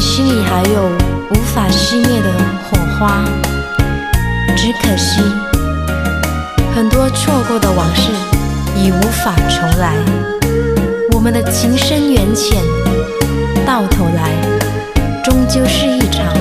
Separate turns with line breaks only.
心里还有无法熄灭的火花只可惜很多错过的往事已无法重来。我们的情深缘浅到头来终究是一场